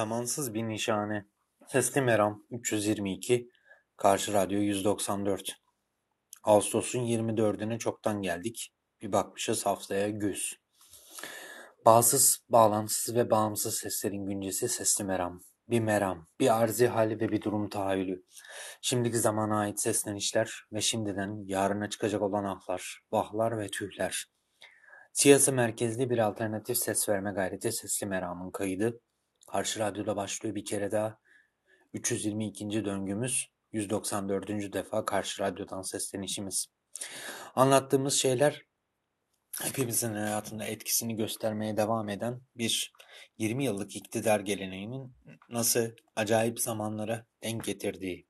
Zamansız bir nişane. Sesli Meram 322, Karşı Radyo 194. Ağustos'un 24'üne çoktan geldik. Bir bakmışız haftaya güz. Bağsız, bağlantısız ve bağımsız seslerin güncesi Sesli Meram. Bir meram, bir arzi hali ve bir durum tahayyülü. Şimdiki zamana ait seslenişler ve şimdiden yarına çıkacak olan ahlar, vahlar ve tühler. Siyasi merkezli bir alternatif ses verme gayreti Sesli Meram'ın kaydı Karşı Radyo'da başlıyor bir kere daha. 322. döngümüz 194. defa Karşı Radyo'dan seslenişimiz. Anlattığımız şeyler hepimizin hayatında etkisini göstermeye devam eden bir 20 yıllık iktidar geleneğinin nasıl acayip zamanlara denk getirdiği.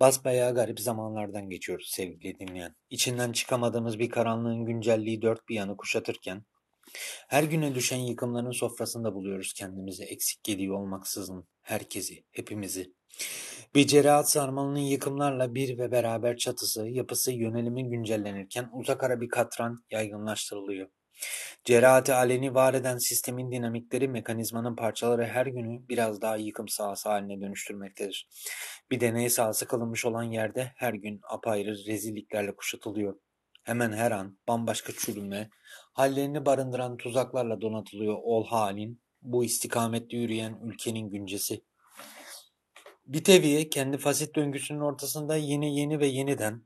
Basbayağı garip zamanlardan geçiyoruz sevgili dinleyen. İçinden çıkamadığımız bir karanlığın güncelliği dört bir yanı kuşatırken her güne düşen yıkımların sofrasında buluyoruz kendimizi eksik gediği olmaksızın herkesi, hepimizi. Bir cerahat sarmalının yıkımlarla bir ve beraber çatısı, yapısı, yönelimi güncellenirken uzak ara bir katran yaygınlaştırılıyor. Cerahati aleni var eden sistemin dinamikleri mekanizmanın parçaları her günü biraz daha yıkım sahası haline dönüştürmektedir. Bir deney sahası kılınmış olan yerde her gün apayrı rezilliklerle kuşatılıyor. Hemen her an bambaşka çürüme, hallerini barındıran tuzaklarla donatılıyor ol halin, bu istikamette yürüyen ülkenin güncesi. Bir teviye kendi fasit döngüsünün ortasında yeni yeni ve yeniden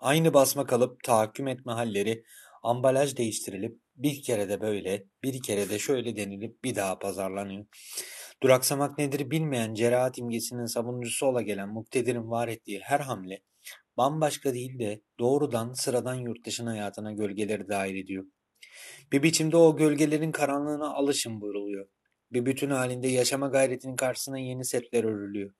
aynı basma kalıp tahakküm etme halleri ambalaj değiştirilip bir kere de böyle, bir kere de şöyle denilip bir daha pazarlanıyor. Duraksamak nedir bilmeyen cerahat imgesinin savunucusu ola gelen muktedirin var ettiği her hamle bambaşka değil de doğrudan sıradan yurttaşın hayatına gölgeleri dahil ediyor. Bir biçimde o gölgelerin karanlığına alışın buyruluyor. Bir bütün halinde yaşama gayretinin karşısına yeni setler örülüyor.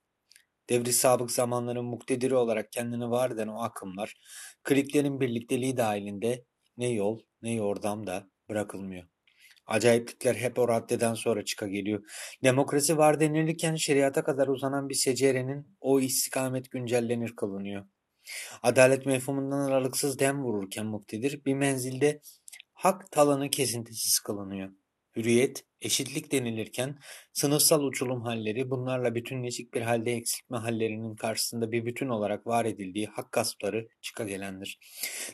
Devri sabık zamanların muktediri olarak kendini var eden o akımlar, kliklerin birlikteliği dahilinde ne yol ne yordam da bırakılmıyor. Acayiplikler hep o raddeden sonra çıka geliyor. Demokrasi var denilirken şeriata kadar uzanan bir secerenin o istikamet güncellenir kılınıyor. Adalet mefhumundan aralıksız dem vururken muktedir bir menzilde hak talanı kesintisiz kılınıyor. Hürriyet, eşitlik denilirken sınıfsal uçulum halleri bunlarla bütünleşik bir halde eksiltme hallerinin karşısında bir bütün olarak var edildiği hak gaspları çıka gelendir.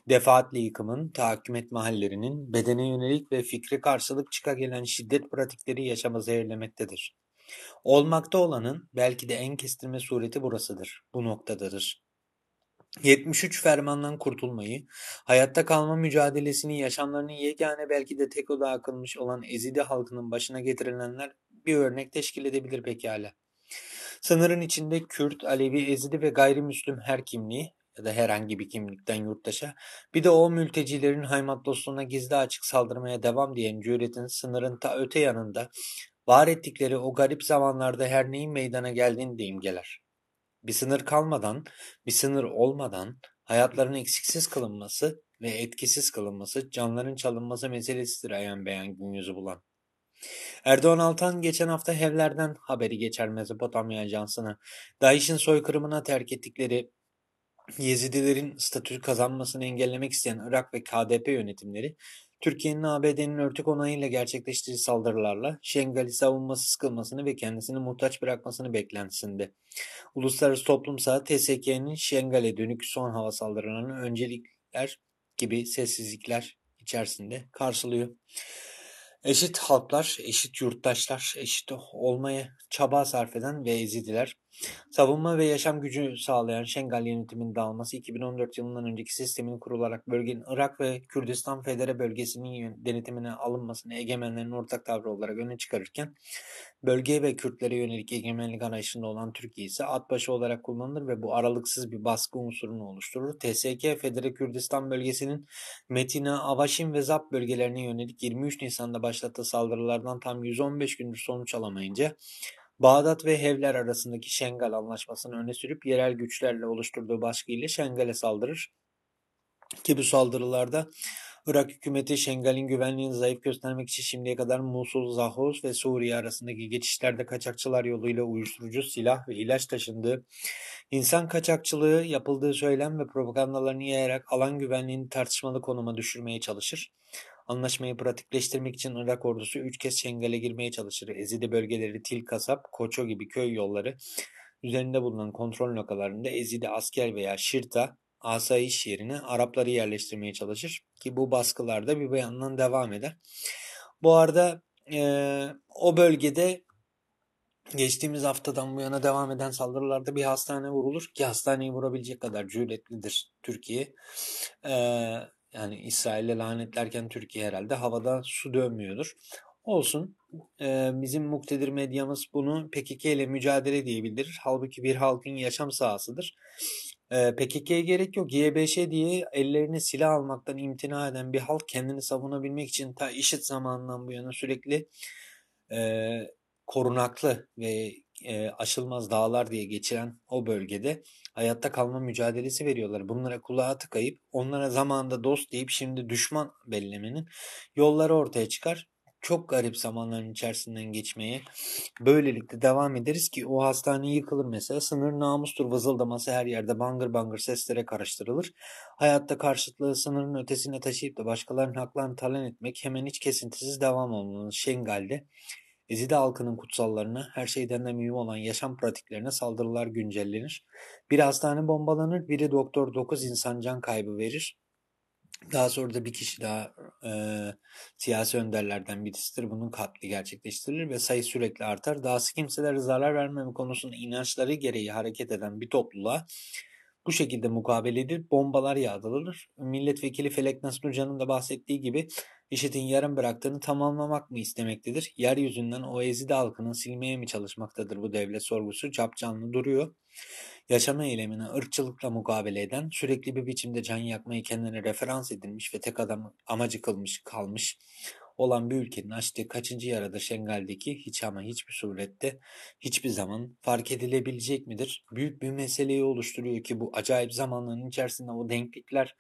Defaatle yıkımın, tahakküm etme hallerinin bedene yönelik ve fikre karşılık çıka gelen şiddet pratikleri yaşama zehirlemektedir. Olmakta olanın belki de en kestirme sureti burasıdır, bu noktadadır. 73 fermandan kurtulmayı, hayatta kalma mücadelesini yaşamlarının yegane belki de tek oda akılmış olan Ezidi halkının başına getirilenler bir örnek teşkil edebilir pekala. Sınırın içinde Kürt, Alevi, Ezidi ve gayrimüslim her kimliği ya da herhangi bir kimlikten yurttaşa, bir de o mültecilerin haymat dostluğuna gizli açık saldırmaya devam diyen cüretin sınırın ta öte yanında var ettikleri o garip zamanlarda her neyin meydana geldiğini de imgeler. Bir sınır kalmadan, bir sınır olmadan hayatların eksiksiz kılınması ve etkisiz kılınması, canların çalınması meselesidir ayan beyan gün yüzü bulan. Erdoğan Altan geçen hafta Hevler'den haberi geçer Mezopotamya Ajansı'na. DAEŞ'in soykırımına terk ettikleri Yezidilerin statü kazanmasını engellemek isteyen Irak ve KDP yönetimleri Türkiye'nin ABD'nin örtük onayıyla gerçekleştirdiği saldırılarla Şengal'i savunmasız kılmasını ve kendisini muhtaç bırakmasını beklentisinde. Uluslararası toplumsa TSK'nin Şengal'e dönük son hava saldırılarını öncelikler gibi sessizlikler içerisinde karşılıyor. Eşit halklar, eşit yurttaşlar, eşit olmaya çaba sarf eden ve ezidiler Savunma ve yaşam gücü sağlayan Şengal yönetiminin dağılması 2014 yılından önceki sistemin kurularak bölgenin Irak ve Kürdistan Federe bölgesinin denetimine alınmasını egemenlerin ortak tavrı olarak öne çıkarırken bölgeye ve Kürtlere yönelik egemenlik arayışında olan Türkiye ise at başı olarak kullanılır ve bu aralıksız bir baskı unsurunu oluşturur. TSK Federe Kürdistan bölgesinin Metina, Avaşin ve Zap bölgelerine yönelik 23 Nisan'da başlattığı saldırılardan tam 115 gündür sonuç alamayınca Bağdat ve Hevler arasındaki Şengal Anlaşması'nı öne sürüp yerel güçlerle oluşturduğu baskıyla Şengal'e saldırır. Ki bu saldırılarda Irak hükümeti Şengal'in güvenliğini zayıf göstermek için şimdiye kadar Musul, Zahos ve Suriye arasındaki geçişlerde kaçakçılar yoluyla uyuşturucu, silah ve ilaç taşındığı, insan kaçakçılığı yapıldığı söylem ve propagandalarını yayarak alan güvenliğini tartışmalı konuma düşürmeye çalışır. Anlaşmayı pratikleştirmek için Irak ordusu 3 kez Şengal'e girmeye çalışır. Ezidi bölgeleri Til Kasap, Koço gibi köy yolları üzerinde bulunan kontrol noktalarında Ezidi asker veya Şirta asayiş yerine Arapları yerleştirmeye çalışır ki bu baskılarda bir yandan devam eder. Bu arada e, o bölgede geçtiğimiz haftadan bu yana devam eden saldırılarda bir hastane vurulur ki hastaneyi vurabilecek kadar cüretlidir Türkiye. E, yani İsrail'e lanetlerken Türkiye herhalde havada su dönmüyordur. Olsun. E, bizim muktedir medyamız bunu PKK ile mücadele diye bildirir. Halbuki bir halkın yaşam sahasıdır. E, PKK'ye gerek yok. YBŞ diye ellerine silah almaktan imtina eden bir halk kendini savunabilmek için ta işit zamanından bu yana sürekli e, korunaklı ve e, aşılmaz dağlar diye geçiren o bölgede hayatta kalma mücadelesi veriyorlar. Bunlara kulağa tıkayıp onlara zamanında dost deyip şimdi düşman bellemenin yolları ortaya çıkar. Çok garip zamanların içerisinden geçmeye böylelikle devam ederiz ki o hastane yıkılır mesela. Sınır namustur vızıldaması her yerde bangır bangır seslere karıştırılır. Hayatta karşıtlığı sınırın ötesine taşıyıp da başkalarının haklarını talan etmek hemen hiç kesintisiz devam olmalı. Şengal'de Ezide halkının kutsallarına, her şeyden de mühim olan yaşam pratiklerine saldırılar güncellenir. Bir hastane bombalanır, biri doktor 9 insan can kaybı verir. Daha sonra da bir kişi daha e, siyasi önderlerden birisidir. Bunun katli gerçekleştirilir ve sayı sürekli artar. Dahası kimselere zarar vermeme konusunda inançları gereği hareket eden bir topluluğa bu şekilde mukabele edilip bombalar yağdırılır. Milletvekili Felek Nasrulcan'ın da bahsettiği gibi IŞİD'in yarım bıraktığını tamamlamak mı istemektedir? Yeryüzünden o ezide halkının silmeye mi çalışmaktadır bu devlet sorgusu capcanlı duruyor. Yaşama eylemine ırkçılıkla mukabele eden, sürekli bir biçimde can yakmayı kendine referans edilmiş ve tek adam amacı kılmış kalmış olan bir ülkenin açtığı kaçıncı yarada Şengal'deki hiç ama hiçbir surette hiçbir zaman fark edilebilecek midir? Büyük bir meseleyi oluşturuyor ki bu acayip zamanların içerisinde o denklikler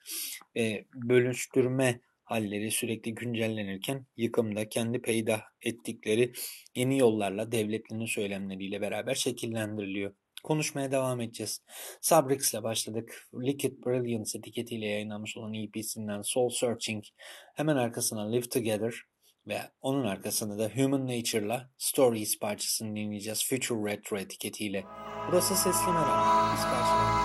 ve bölüştürme halleri sürekli güncellenirken yıkımda kendi peydah ettikleri yeni yollarla devletinin söylemleriyle beraber şekillendiriliyor. Konuşmaya devam edeceğiz. Sabrix ile başladık. Liquid Brilliance etiketiyle yayınlanmış olan EP'sinden Soul Searching, hemen arkasına Live Together ve onun arkasında da Human Nature'la Stories parçasını dinleyeceğiz Future Retro etiketiyle. Burası Sesli Merak. Biz karşılayalım.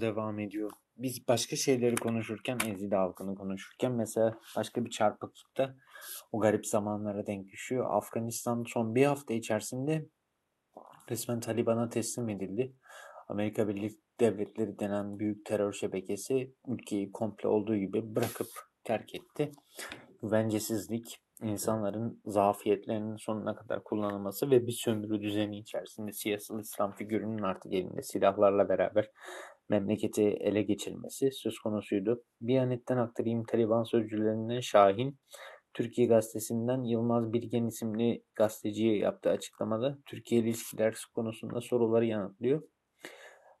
Devam ediyor. Biz başka şeyleri konuşurken, Ezide halkını konuşurken mesela başka bir çarpıklıkta o garip zamanlara denk düşüyor. Afganistan son bir hafta içerisinde resmen Taliban'a teslim edildi. Amerika Birleşik Devletleri denen büyük terör şebekesi ülkeyi komple olduğu gibi bırakıp terk etti. Güvencesizlik, insanların zafiyetlerinin sonuna kadar kullanılması ve bir sömürü düzeni içerisinde siyasal İslam figürünün artık elinde silahlarla beraber memleketi ele geçirmesi söz konusuydu. Bir anetten aktarayım Taliban sözcülerinden Şahin, Türkiye gazetesinden Yılmaz Bilgen isimli gazeteciye yaptığı açıklamada Türkiye ilişkiler konusunda soruları yanıtlıyor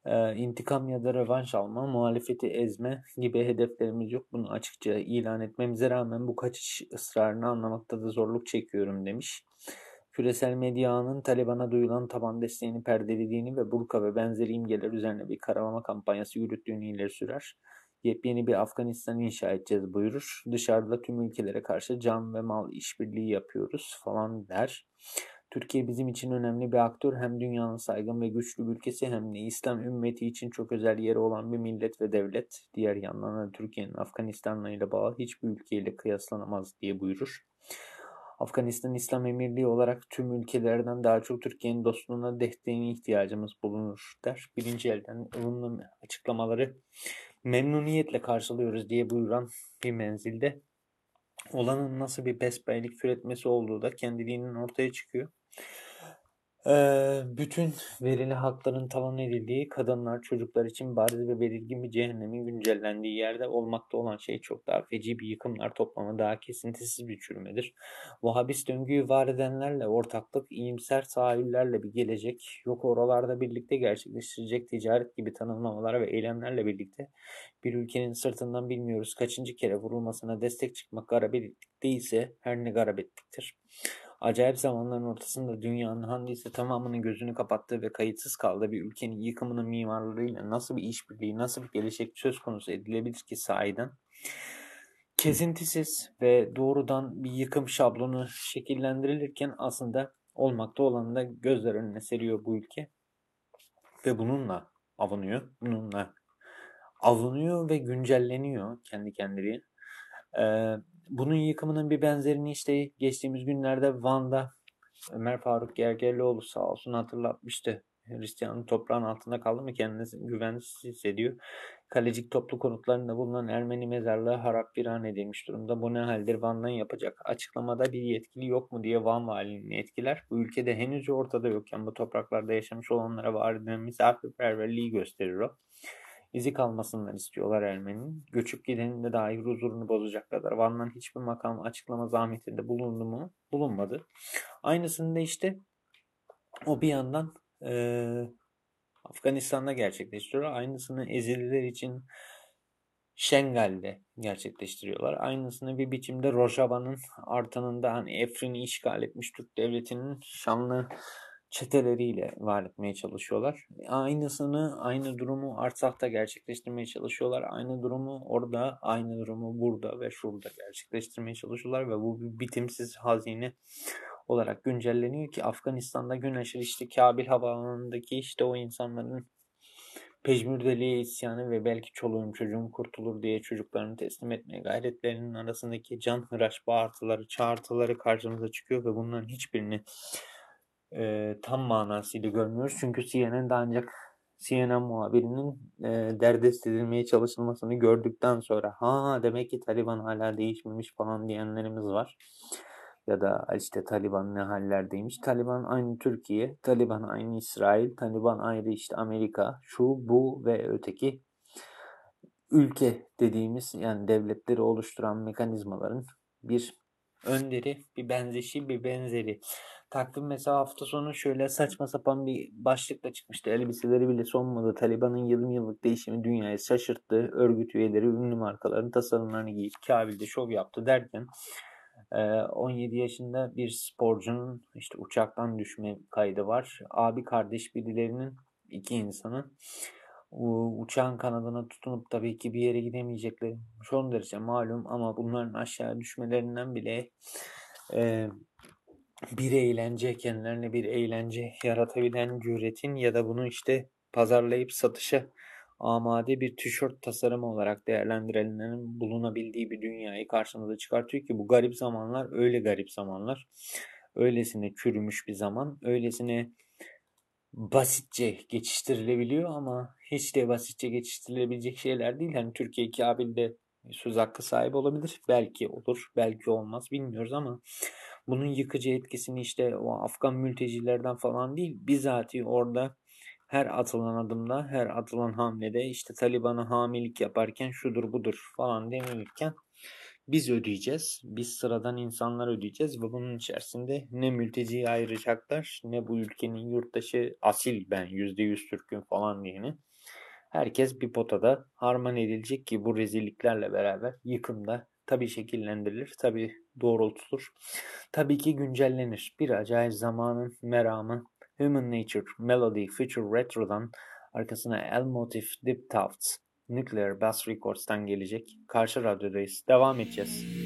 e, intikam ya da rövanş alma, muhalefeti ezme gibi hedeflerimiz yok. Bunu açıkça ilan etmemize rağmen bu kaçış ısrarını anlamakta da zorluk çekiyorum demiş. Küresel medyanın Taliban'a duyulan taban desteğini perdelediğini ve burka ve benzeri imgeler üzerine bir karalama kampanyası yürüttüğünü ileri sürer. Yepyeni bir Afganistan inşa edeceğiz buyurur. Dışarıda tüm ülkelere karşı can ve mal işbirliği yapıyoruz falan der. Türkiye bizim için önemli bir aktör. Hem dünyanın saygın ve güçlü ülkesi hem de İslam ümmeti için çok özel yeri olan bir millet ve devlet. Diğer yandan da Türkiye'nin Afganistan'la ile bağı hiçbir ülkeyle kıyaslanamaz diye buyurur. Afganistan İslam Emirliği olarak tüm ülkelerden daha çok Türkiye'nin dostluğuna desteğine ihtiyacımız bulunur der. Birinci elden ılımlı açıklamaları memnuniyetle karşılıyoruz diye buyuran bir menzilde olanın nasıl bir besbellik türetmesi olduğu da kendiliğinden ortaya çıkıyor bütün verili hakların talan edildiği, kadınlar, çocuklar için bariz ve belirgin bir cehennemin güncellendiği yerde olmakta olan şey çok daha feci bir yıkımlar toplamı, daha kesintisiz bir çürümedir. Vahabist döngüyü var edenlerle ortaklık, iyimser sahillerle bir gelecek, yok oralarda birlikte gerçekleştirecek ticaret gibi tanımlamalar ve eylemlerle birlikte bir ülkenin sırtından bilmiyoruz kaçıncı kere vurulmasına destek çıkmak garabetlik değilse her ne garabetliktir. Acayip zamanların ortasında dünyanın handisi tamamının gözünü kapattığı ve kayıtsız kaldığı bir ülkenin yıkımının mimarlarıyla nasıl bir işbirliği, nasıl bir gelecek söz konusu edilebilir ki sahiden? Kesintisiz ve doğrudan bir yıkım şablonu şekillendirilirken aslında olmakta olanı da gözler önüne seriyor bu ülke. Ve bununla avunuyor. Bununla avunuyor ve güncelleniyor kendi kendine. Ee, bunun yıkımının bir benzerini işte geçtiğimiz günlerde Van'da Ömer Faruk Gergerlioğlu sağ olsun hatırlatmıştı. Hristiyanın toprağın altında kaldı mı kendini güvensiz hissediyor. Kalecik toplu konutlarında bulunan Ermeni mezarlığı harap viran edilmiş durumda. Bu ne haldir Van'dan yapacak açıklamada bir yetkili yok mu diye Van valiliğini etkiler. Bu ülkede henüz ortada yokken bu topraklarda yaşamış olanlara var edilen misafirperverliği gösterir o izi kalmasından istiyorlar Ermeni'nin. Göçüp gidenin de dair huzurunu bozacak kadar Van'dan hiçbir makam açıklama zahmetinde bulundu mu? Bulunmadı. Aynısını da işte o bir yandan e, Afganistan'da gerçekleştiriyor. Aynısını Ezeliler için Şengal'de gerçekleştiriyorlar. Aynısını bir biçimde Rojava'nın artanında hani Efrin'i işgal etmiş Türk devletinin şanlı çeteleriyle var etmeye çalışıyorlar. Aynısını, aynı durumu Artsak'ta gerçekleştirmeye çalışıyorlar. Aynı durumu orada, aynı durumu burada ve şurada gerçekleştirmeye çalışıyorlar ve bu bir bitimsiz hazine olarak güncelleniyor ki Afganistan'da gün aşırı işte Kabil havaalanındaki işte o insanların pejmürdeliğe isyanı ve belki çoluğum çocuğum kurtulur diye çocuklarını teslim etmeye gayretlerinin arasındaki can hıraş bağırtıları, çağırtıları karşımıza çıkıyor ve bunların hiçbirini e, tam manasıyla görmüyoruz. Çünkü CNN'de ancak CNN muhabirinin e, derdest edilmeye çalışılmasını gördükten sonra ha demek ki Taliban hala değişmemiş falan diyenlerimiz var. Ya da işte Taliban ne hallerdeymiş. Taliban aynı Türkiye, Taliban aynı İsrail, Taliban ayrı işte Amerika, şu bu ve öteki ülke dediğimiz yani devletleri oluşturan mekanizmaların bir önderi, bir benzeşi, bir benzeri. Takvim mesela hafta sonu şöyle saçma sapan bir başlıkla çıkmıştı. Elbiseleri bile sonmadı. Taliban'ın yılın yıllık değişimi dünyayı şaşırttı. Örgüt üyeleri ünlü markaların tasarımlarını giyip Kabil'de şov yaptı derken 17 yaşında bir sporcunun işte uçaktan düşme kaydı var. Abi kardeş birilerinin iki insanın uçağın kanadına tutunup tabii ki bir yere gidemeyecekleri son derece malum ama bunların aşağı düşmelerinden bile e, bir eğlence, kendilerine bir eğlence yaratabilen cüretin ya da bunu işte pazarlayıp satışa amade bir tişört tasarımı olarak değerlendirilenlerin bulunabildiği bir dünyayı karşımıza çıkartıyor ki bu garip zamanlar öyle garip zamanlar. Öylesine çürümüş bir zaman, öylesine basitçe geçiştirilebiliyor ama hiç de basitçe geçiştirilebilecek şeyler değil. Hani Türkiye Kabil'de söz hakkı sahibi olabilir. Belki olur, belki olmaz bilmiyoruz ama bunun yıkıcı etkisini işte o Afgan mültecilerden falan değil bizatihi orada her atılan adımda, her atılan hamlede işte Taliban'a hamilik yaparken şudur budur falan denilirken biz ödeyeceğiz. Biz sıradan insanlar ödeyeceğiz ve bunun içerisinde ne mülteciyi ayıracaklar ne bu ülkenin yurttaşı asil ben %100 Türk'üm falan diyeni. Herkes bir potada harman edilecek ki bu rezilliklerle beraber yıkımda tabii şekillendirilir, tabii doğrultulur. Tabii ki güncellenir. Bir acayip zamanın meramı Human Nature, Melody, Future Retro'dan arkasına El Motif, Deep Tufts, Nuclear Bass Records'tan gelecek. Karşı radyodayız. Devam edeceğiz.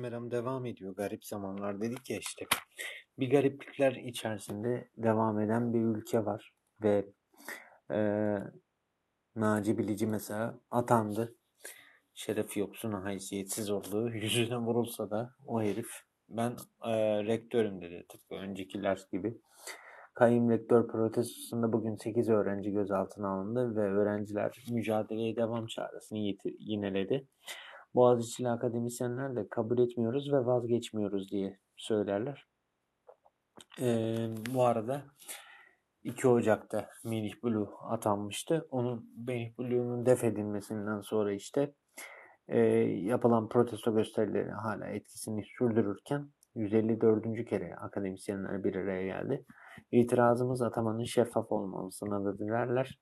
Meram devam ediyor. Garip zamanlar dedik ya işte. Bir gariplikler içerisinde devam eden bir ülke var. Ve e, Naci Bilici mesela atandı. Şeref yoksun, haysiyetsiz olduğu yüzüne vurulsa da o herif ben e, rektörüm dedi tıpkı öncekiler gibi. Kayım rektör protestosunda bugün 8 öğrenci gözaltına alındı ve öğrenciler mücadeleye devam çağrısını yineledi. Boğaziçi'li akademisyenler de kabul etmiyoruz ve vazgeçmiyoruz diye söylerler. Ee, bu arada 2 Ocak'ta Melih Bulu atanmıştı. Onun Melih Bulu'nun def edilmesinden sonra işte e, yapılan protesto gösterileri hala etkisini sürdürürken 154. kere akademisyenler bir araya geldi. İtirazımız atamanın şeffaf olmamasına da dilerler.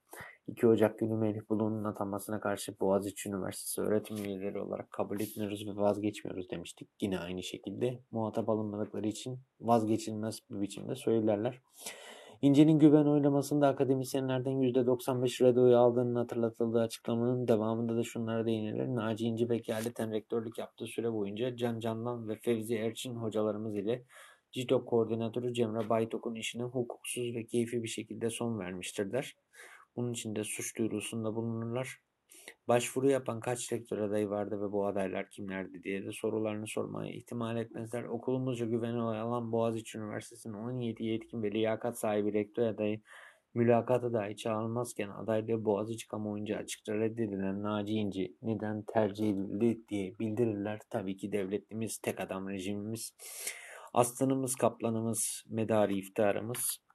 2 Ocak günü Melih Bulu'nun atanmasına karşı Boğaziçi Üniversitesi öğretim üyeleri olarak kabul etmiyoruz ve vazgeçmiyoruz demiştik. Yine aynı şekilde muhatap alınmadıkları için vazgeçilmez bir biçimde söylerler. İnce'nin güven oylamasında akademisyenlerden %95 redoyu aldığının hatırlatıldığı açıklamanın devamında da şunlara değinilir. Naci İnci vekaleten rektörlük yaptığı süre boyunca Can Candan ve Fevzi Erçin hocalarımız ile CİTO koordinatörü Cemre Baytok'un işine hukuksuz ve keyfi bir şekilde son vermiştir der. Bunun için de suç duyurusunda bulunurlar. Başvuru yapan kaç rektör adayı vardı ve bu adaylar kimlerdi diye de sorularını sormaya ihtimal etmezler. Okulumuzca güveni alan Boğaziçi Üniversitesi'nin 17 yetkin ve liyakat sahibi rektör adayı mülakata dahi çağrılmazken adaylığı Boğaziçi kamuoyunca açıkça reddedilen Naci İnci neden tercih edildi diye bildirirler. Tabii ki devletimiz, tek adam rejimimiz, aslanımız, kaplanımız, medarı iftarımız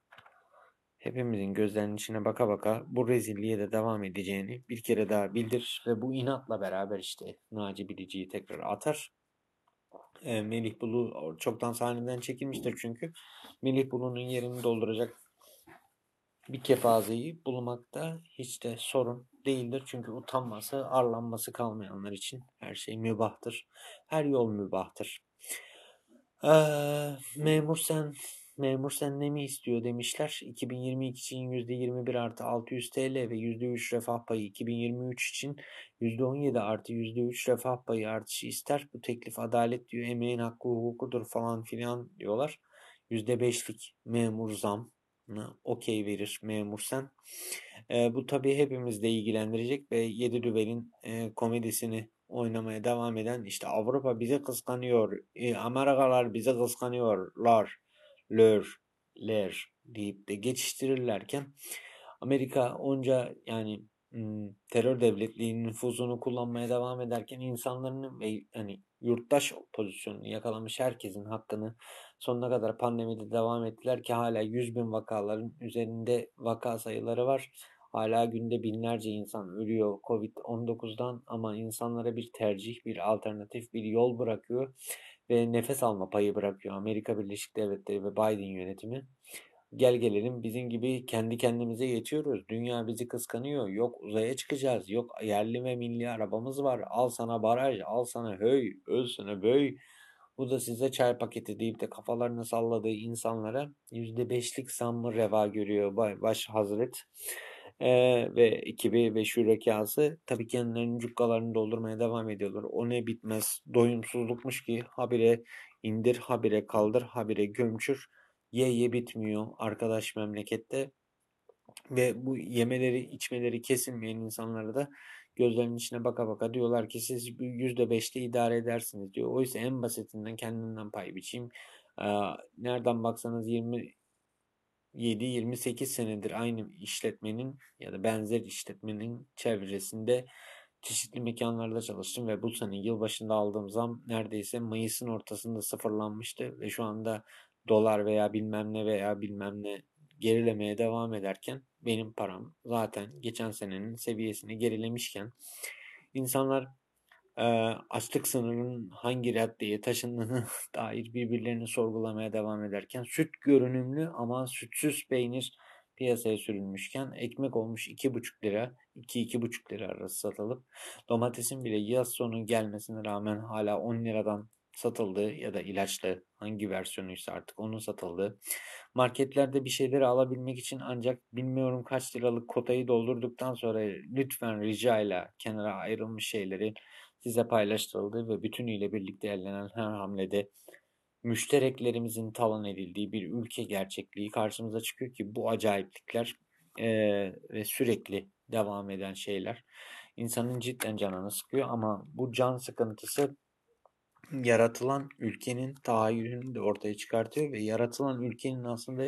hepimizin gözlerinin içine baka baka bu rezilliğe de devam edeceğini bir kere daha bildir ve bu inatla beraber işte Naci Bilici'yi tekrar atar. E, Melih Bulu çoktan sahneden çekilmiştir çünkü. Melih Bulu'nun yerini dolduracak bir kefazeyi bulmakta hiç de sorun değildir. Çünkü utanması, arlanması kalmayanlar için her şey mübahtır. Her yol mübahtır. Ee, memur sen memur sen ne mi istiyor demişler. 2022 için %21 artı 600 TL ve %3 refah payı 2023 için %17 artı %3 refah payı artışı ister. Bu teklif adalet diyor, emeğin hakkı hukukudur falan filan diyorlar. %5'lik memur zam okey verir memur sen. E, bu tabii hepimiz de ilgilendirecek ve Yedi Düvel'in e, komedisini oynamaya devam eden işte Avrupa bizi kıskanıyor, e, Amerikalar bizi kıskanıyorlar lör, ler deyip de geçiştirirlerken Amerika onca yani terör devletliğinin nüfuzunu kullanmaya devam ederken insanların ve yani yurttaş pozisyonunu yakalamış herkesin hakkını sonuna kadar pandemide devam ettiler ki hala 100 bin vakaların üzerinde vaka sayıları var. Hala günde binlerce insan ölüyor Covid-19'dan ama insanlara bir tercih, bir alternatif, bir yol bırakıyor ve nefes alma payı bırakıyor Amerika Birleşik Devletleri ve Biden yönetimi. Gel gelelim bizim gibi kendi kendimize yetiyoruz. Dünya bizi kıskanıyor. Yok uzaya çıkacağız. Yok yerli ve milli arabamız var. Al sana baraj, al sana höy, öl sana böy. Bu da size çay paketi deyip de kafalarını salladığı insanlara %5'lik zammı reva görüyor baş hazret. Ee, ve ekibi ve şürekası tabii kendilerinin cukkalarını doldurmaya devam ediyorlar. O ne bitmez doyumsuzlukmuş ki habire indir, habire kaldır, habire gömçür. Ye ye bitmiyor arkadaş memlekette. Ve bu yemeleri içmeleri kesilmeyen insanlara da gözlerinin içine baka baka diyorlar ki siz %5'te idare edersiniz diyor. Oysa en basitinden kendimden pay biçeyim. Nereden baksanız 20 7-28 senedir aynı işletmenin ya da benzer işletmenin çevresinde çeşitli mekanlarda çalıştım ve bu sene yılbaşında aldığım zam neredeyse Mayıs'ın ortasında sıfırlanmıştı ve şu anda dolar veya bilmem ne veya bilmem ne gerilemeye devam ederken benim param zaten geçen senenin seviyesini gerilemişken insanlar e, açlık sınırının hangi raddeye taşındığını dair birbirlerini sorgulamaya devam ederken süt görünümlü ama sütsüz peynir piyasaya sürülmüşken ekmek olmuş 2,5 lira 2-2,5 lira arası satılıp domatesin bile yaz sonu gelmesine rağmen hala 10 liradan satıldığı ya da ilaçlı hangi versiyonuysa artık onun satıldığı marketlerde bir şeyleri alabilmek için ancak bilmiyorum kaç liralık kotayı doldurduktan sonra lütfen rica ile kenara ayrılmış şeyleri size paylaştırıldığı ve bütünüyle birlikte elenen her hamlede müştereklerimizin talan edildiği bir ülke gerçekliği karşımıza çıkıyor ki bu acayiplikler e, ve sürekli devam eden şeyler insanın cidden canını sıkıyor ama bu can sıkıntısı yaratılan ülkenin tahayyülünü de ortaya çıkartıyor ve yaratılan ülkenin aslında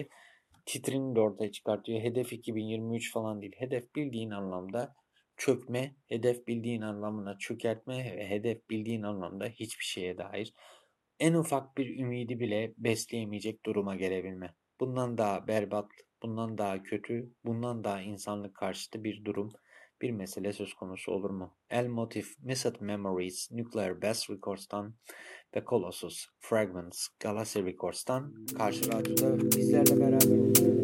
titrini de ortaya çıkartıyor. Hedef 2023 falan değil. Hedef bildiğin anlamda çökme, hedef bildiğin anlamına çökertme ve hedef bildiğin anlamda hiçbir şeye dair en ufak bir ümidi bile besleyemeyecek duruma gelebilme. Bundan daha berbat, bundan daha kötü, bundan daha insanlık karşıtı bir durum, bir mesele söz konusu olur mu? El Motif, Missed Memories, Nuclear Bass Records'tan ve Colossus, Fragments, Galaxy Records'tan karşı radyoda bizlerle beraber olacak.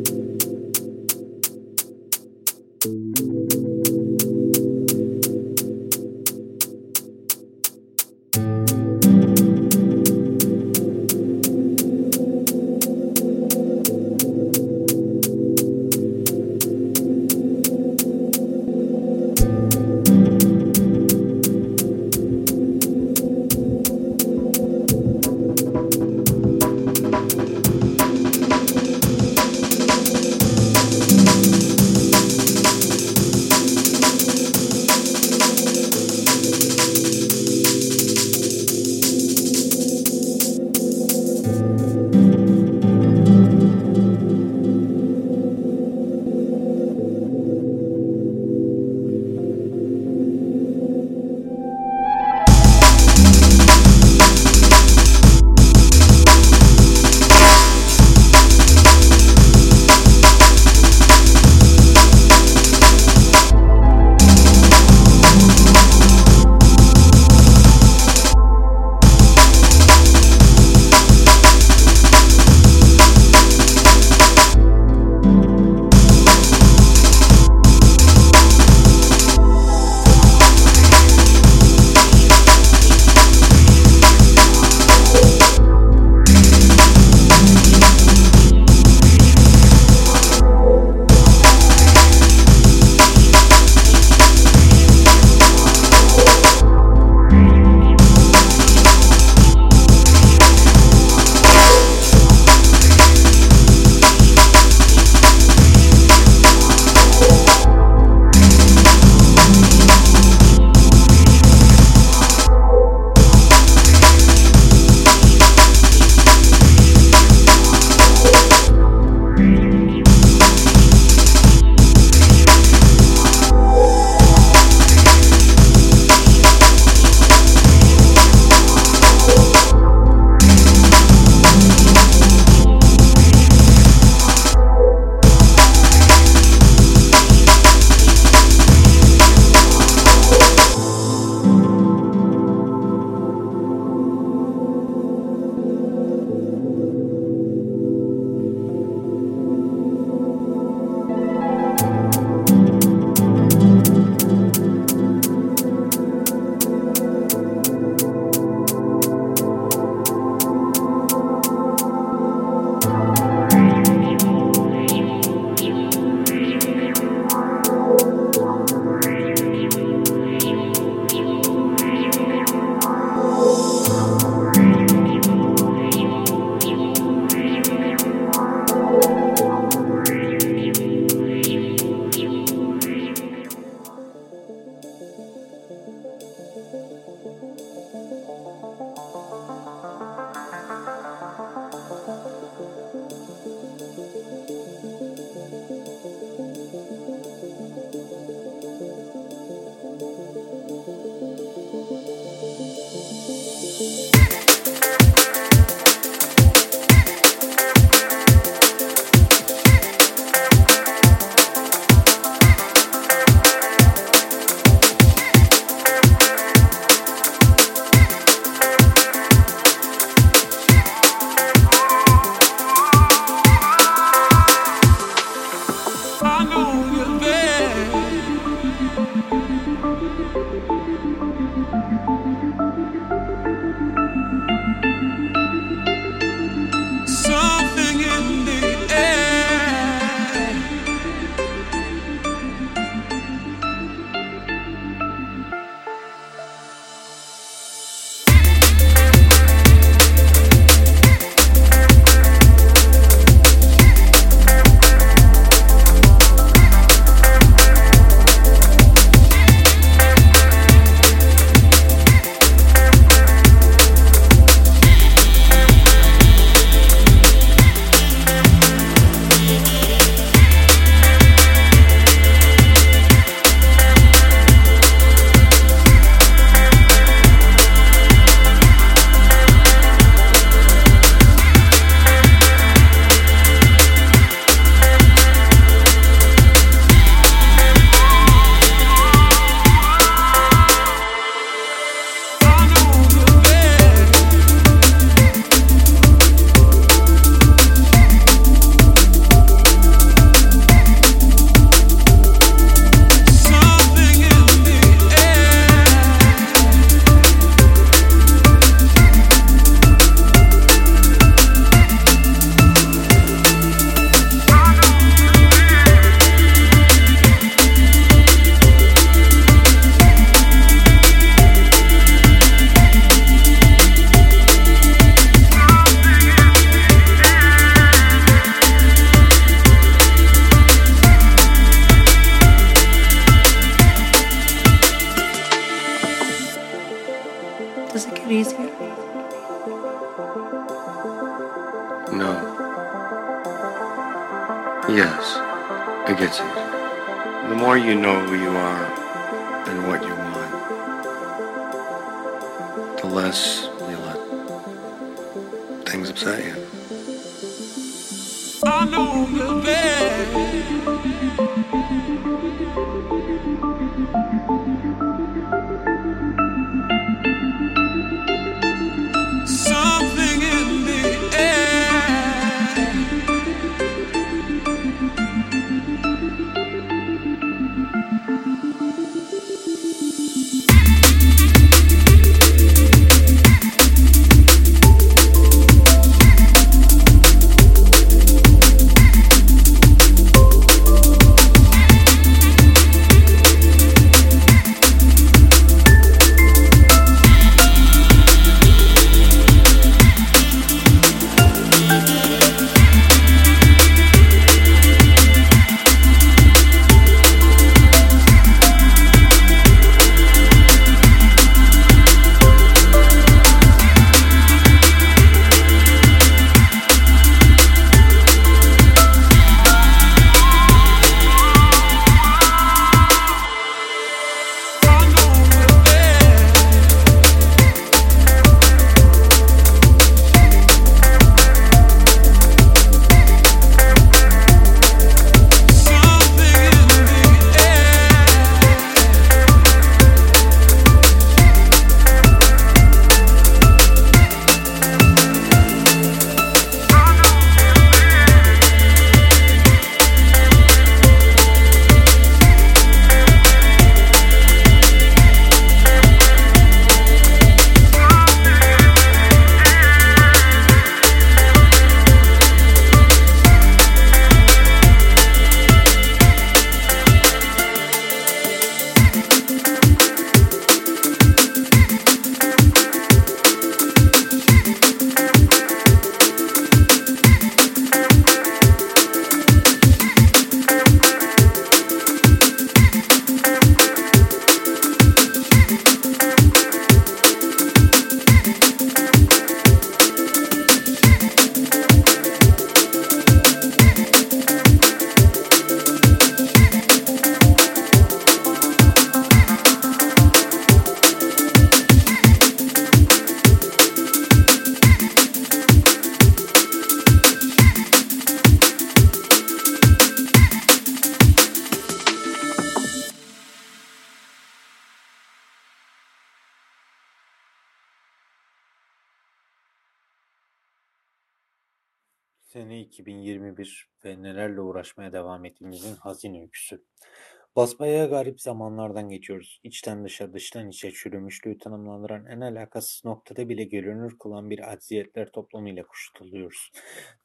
You know uğraşmaya devam ettiğimizin hazin öyküsü. Basmaya garip zamanlardan geçiyoruz. İçten dışa, dıştan içe çürümüşlüğü tanımlandıran en alakasız noktada bile görünür kılan bir acziyetler toplamıyla kuşatılıyoruz.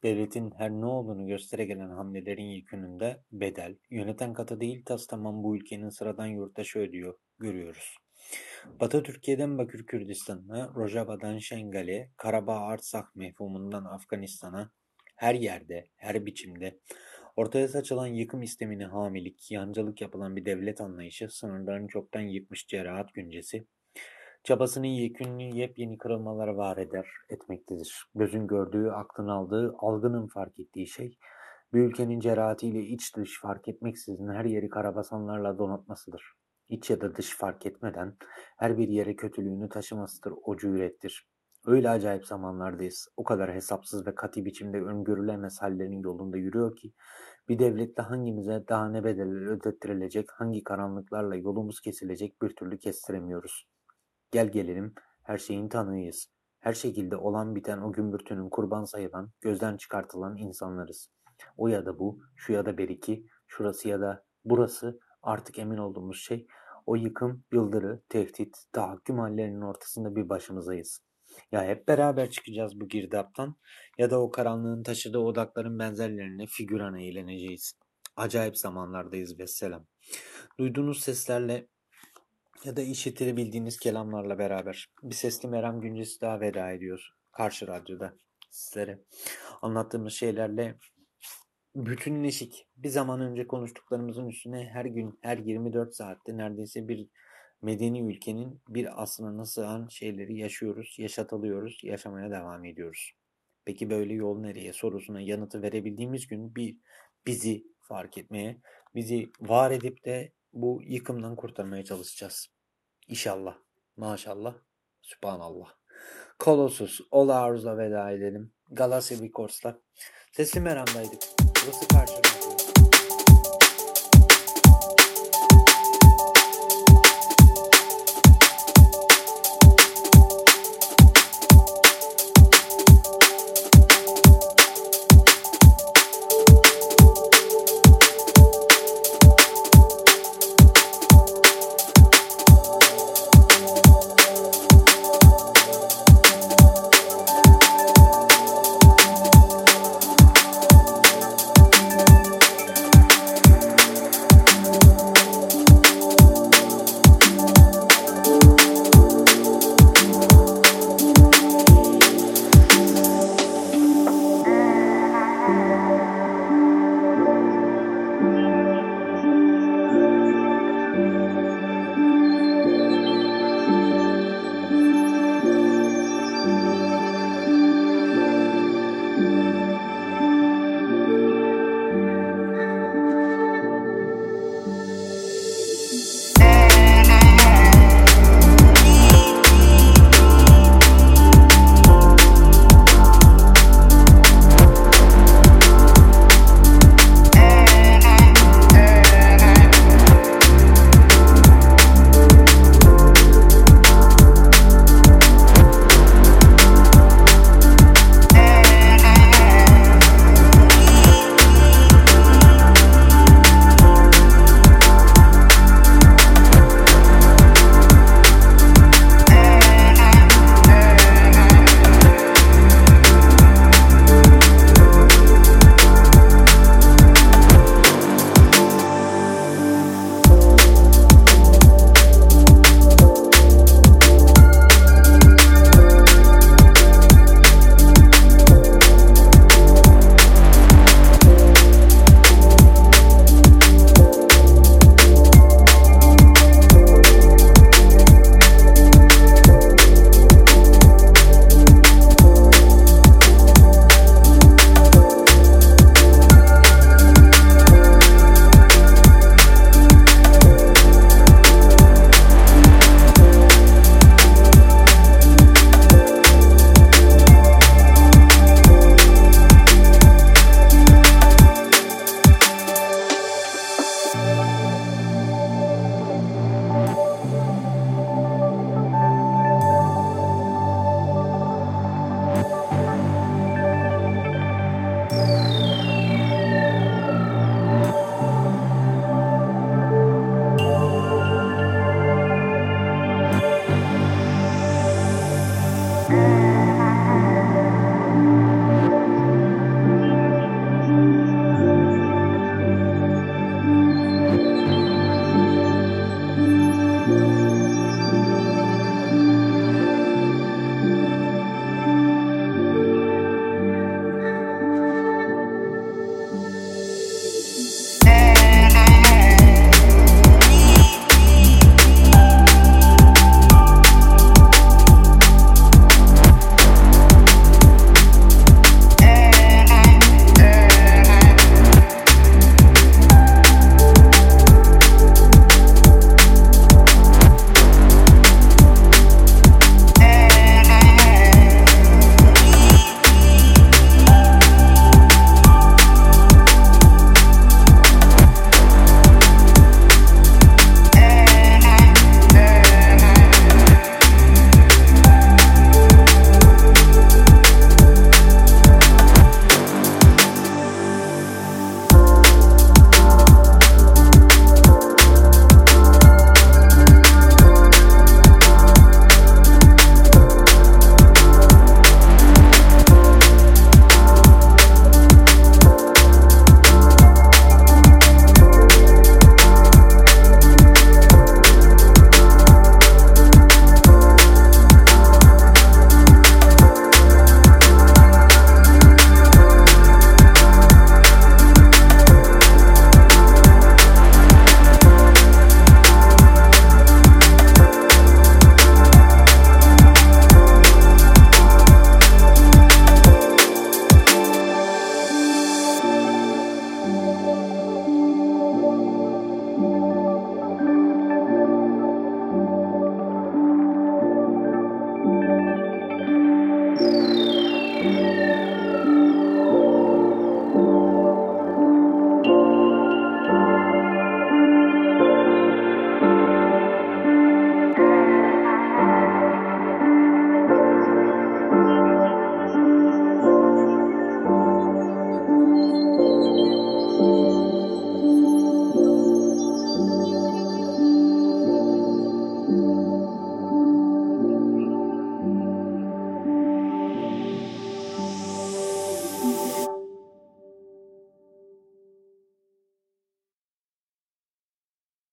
Devletin her ne olduğunu göstere gelen hamlelerin yükününde bedel, yöneten katı değil tas tamam bu ülkenin sıradan yurttaşı ödüyor, görüyoruz. Batı Türkiye'den Bakür Kürdistan'a, Rojava'dan Şengal'e, Karabağ Artsakh mefhumundan Afganistan'a, her yerde, her biçimde ortaya saçılan yıkım istemini hamilik, yancılık yapılan bir devlet anlayışı sınırlarını çoktan yıkmış cerahat güncesi, çabasını yekünlü yepyeni kırılmalara var eder, etmektedir. Gözün gördüğü, aklın aldığı, algının fark ettiği şey, bir ülkenin cerahatiyle iç dış fark etmeksizin her yeri karabasanlarla donatmasıdır. İç ya da dış fark etmeden her bir yere kötülüğünü taşımasıdır o cürettir. Öyle acayip zamanlardayız. O kadar hesapsız ve kati biçimde öngörülemez hallerin yolunda yürüyor ki bir devlette hangimize daha ne bedeller ödettirilecek, hangi karanlıklarla yolumuz kesilecek bir türlü kestiremiyoruz. Gel gelelim her şeyin tanığıyız. Her şekilde olan biten o gümbürtünün kurban sayılan, gözden çıkartılan insanlarız. O ya da bu, şu ya da beriki, şurası ya da burası artık emin olduğumuz şey o yıkım, yıldırı, tehdit, tahakküm hallerinin ortasında bir başımızayız. Ya hep beraber çıkacağız bu girdaptan ya da o karanlığın taşıdığı odakların benzerlerine figürana eğleneceğiz. Acayip zamanlardayız vesselam. Duyduğunuz seslerle ya da işitebildiğiniz kelamlarla beraber bir sesli meram güncesi daha veda ediyor karşı radyoda sizlere. Anlattığımız şeylerle bütünleşik. Bir zaman önce konuştuklarımızın üstüne her gün, her 24 saatte neredeyse bir medeni ülkenin bir aslına sığan şeyleri yaşıyoruz, yaşatılıyoruz, yaşamaya devam ediyoruz. Peki böyle yol nereye sorusuna yanıtı verebildiğimiz gün bir bizi fark etmeye, bizi var edip de bu yıkımdan kurtarmaya çalışacağız. İnşallah. Maşallah. Sübhanallah. Kolossus. Ola Aruz'la veda edelim. Galasya Records'la. Sesli Meram'daydık. Burası karşı